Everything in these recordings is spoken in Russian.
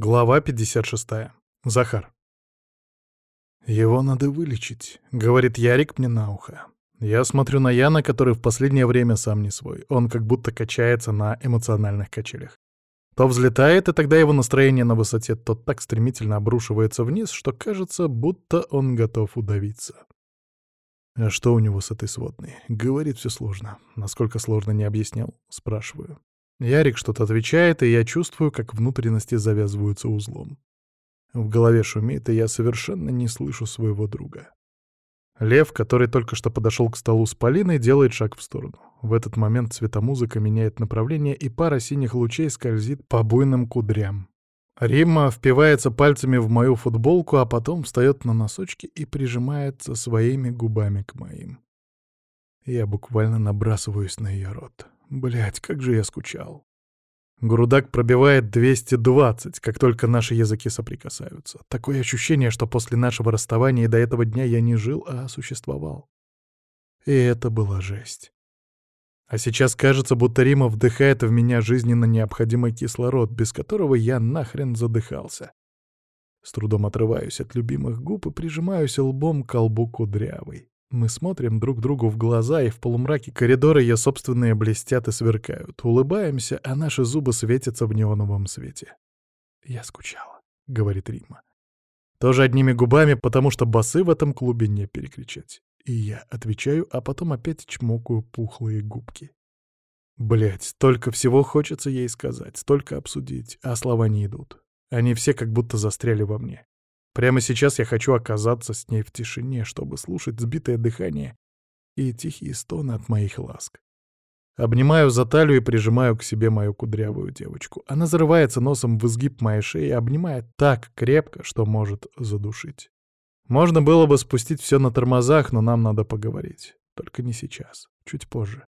Глава 56. Захар. «Его надо вылечить», — говорит Ярик мне на ухо. Я смотрю на Яна, который в последнее время сам не свой. Он как будто качается на эмоциональных качелях. То взлетает, и тогда его настроение на высоте то так стремительно обрушивается вниз, что кажется, будто он готов удавиться. А что у него с этой сводной? Говорит, все сложно. Насколько сложно, не объяснял? Спрашиваю. Ярик что-то отвечает, и я чувствую, как внутренности завязываются узлом. В голове шумит, и я совершенно не слышу своего друга. Лев, который только что подошел к столу с Полиной, делает шаг в сторону. В этот момент цветомузыка меняет направление, и пара синих лучей скользит по буйным кудрям. Римма впивается пальцами в мою футболку, а потом встает на носочки и прижимается своими губами к моим. Я буквально набрасываюсь на ее рот. Блять, как же я скучал. Грудак пробивает 220, как только наши языки соприкасаются. Такое ощущение, что после нашего расставания и до этого дня я не жил, а существовал. И это была жесть. А сейчас кажется, будто Рима вдыхает в меня жизненно необходимый кислород, без которого я нахрен задыхался. С трудом отрываюсь от любимых губ и прижимаюсь лбом к колбу кудрявой. Мы смотрим друг другу в глаза, и в полумраке коридора ее собственные блестят и сверкают. Улыбаемся, а наши зубы светятся в неоновом свете. «Я скучала», — говорит Рима. Тоже одними губами, потому что басы в этом клубе не перекричать. И я отвечаю, а потом опять чмокаю пухлые губки. Блять, столько всего хочется ей сказать, столько обсудить, а слова не идут. Они все как будто застряли во мне. Прямо сейчас я хочу оказаться с ней в тишине, чтобы слушать сбитое дыхание и тихие стоны от моих ласк. Обнимаю за талию и прижимаю к себе мою кудрявую девочку. Она зарывается носом в изгиб моей шеи и обнимает так крепко, что может задушить. Можно было бы спустить все на тормозах, но нам надо поговорить. Только не сейчас, чуть позже.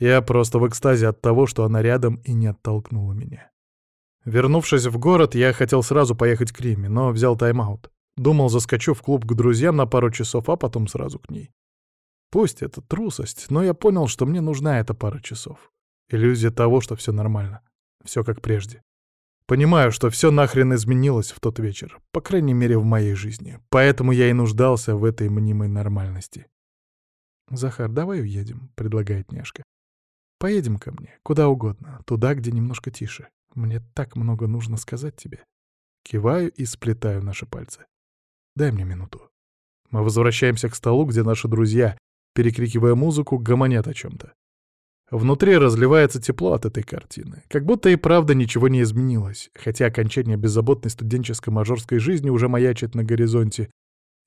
Я просто в экстазе от того, что она рядом и не оттолкнула меня. Вернувшись в город, я хотел сразу поехать к Риме, но взял тайм-аут. Думал, заскочу в клуб к друзьям на пару часов, а потом сразу к ней. Пусть это трусость, но я понял, что мне нужна эта пара часов. Иллюзия того, что все нормально. Все как прежде. Понимаю, что все нахрен изменилось в тот вечер, по крайней мере, в моей жизни. Поэтому я и нуждался в этой мнимой нормальности. «Захар, давай уедем», — предлагает Няшка. «Поедем ко мне, куда угодно, туда, где немножко тише. Мне так много нужно сказать тебе. Киваю и сплетаю наши пальцы. Дай мне минуту. Мы возвращаемся к столу, где наши друзья, перекрикивая музыку, гомонят о чем-то. Внутри разливается тепло от этой картины. Как будто и правда ничего не изменилось, хотя окончание беззаботной студенческой мажорской жизни уже маячит на горизонте.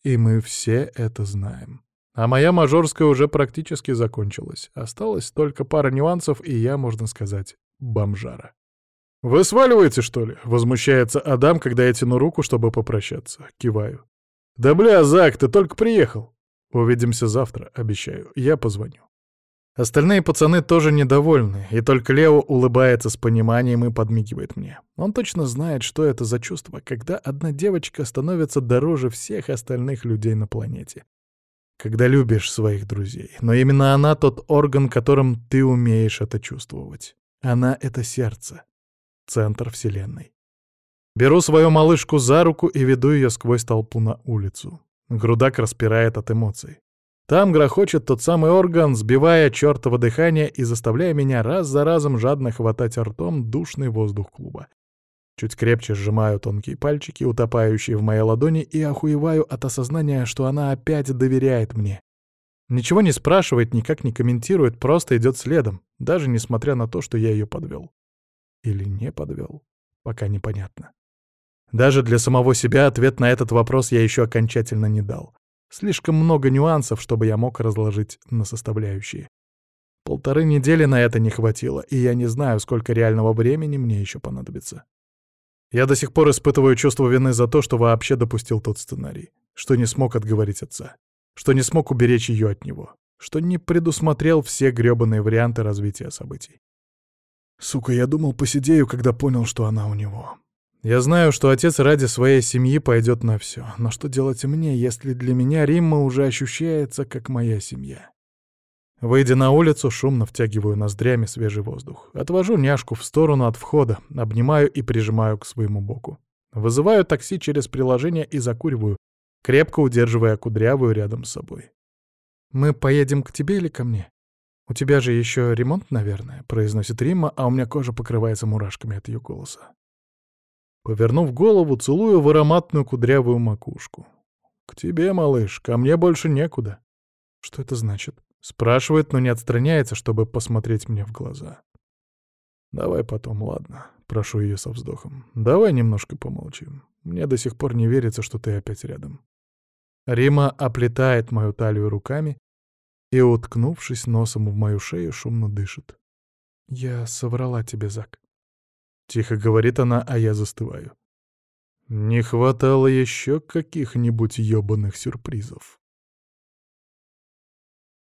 И мы все это знаем. А моя мажорская уже практически закончилась. Осталось только пара нюансов, и я, можно сказать, бомжара. «Вы сваливаете, что ли?» — возмущается Адам, когда я тяну руку, чтобы попрощаться. Киваю. «Да бля, Зак, ты только приехал!» «Увидимся завтра, обещаю. Я позвоню». Остальные пацаны тоже недовольны, и только Лео улыбается с пониманием и подмигивает мне. Он точно знает, что это за чувство, когда одна девочка становится дороже всех остальных людей на планете. Когда любишь своих друзей. Но именно она тот орган, которым ты умеешь это чувствовать. Она — это сердце центр Вселенной. Беру свою малышку за руку и веду ее сквозь толпу на улицу. Грудак распирает от эмоций. Там грохочет тот самый орган, сбивая чертово дыхание и заставляя меня раз за разом жадно хватать ртом душный воздух клуба. Чуть крепче сжимаю тонкие пальчики, утопающие в моей ладони, и охуеваю от осознания, что она опять доверяет мне. Ничего не спрашивает, никак не комментирует, просто идет следом, даже несмотря на то, что я ее подвел. Или не подвел? Пока непонятно. Даже для самого себя ответ на этот вопрос я еще окончательно не дал. Слишком много нюансов, чтобы я мог разложить на составляющие. Полторы недели на это не хватило, и я не знаю, сколько реального времени мне еще понадобится. Я до сих пор испытываю чувство вины за то, что вообще допустил тот сценарий, что не смог отговорить отца, что не смог уберечь ее от него, что не предусмотрел все грёбаные варианты развития событий. Сука, я думал, посидею, когда понял, что она у него. Я знаю, что отец ради своей семьи пойдет на все, но что делать мне, если для меня Римма уже ощущается как моя семья? Выйдя на улицу, шумно втягиваю ноздрями свежий воздух. Отвожу няшку в сторону от входа, обнимаю и прижимаю к своему боку. Вызываю такси через приложение и закуриваю, крепко удерживая кудрявую рядом с собой. «Мы поедем к тебе или ко мне? У тебя же еще ремонт, наверное», — произносит Рима, а у меня кожа покрывается мурашками от ее голоса. Повернув голову, целую в ароматную кудрявую макушку. «К тебе, малыш, ко мне больше некуда». «Что это значит?» Спрашивает, но не отстраняется, чтобы посмотреть мне в глаза. «Давай потом, ладно?» — прошу ее со вздохом. «Давай немножко помолчим. Мне до сих пор не верится, что ты опять рядом». Рима оплетает мою талию руками и, уткнувшись носом в мою шею, шумно дышит. «Я соврала тебе, Зак». Тихо говорит она, а я застываю. Не хватало еще каких-нибудь ёбаных сюрпризов.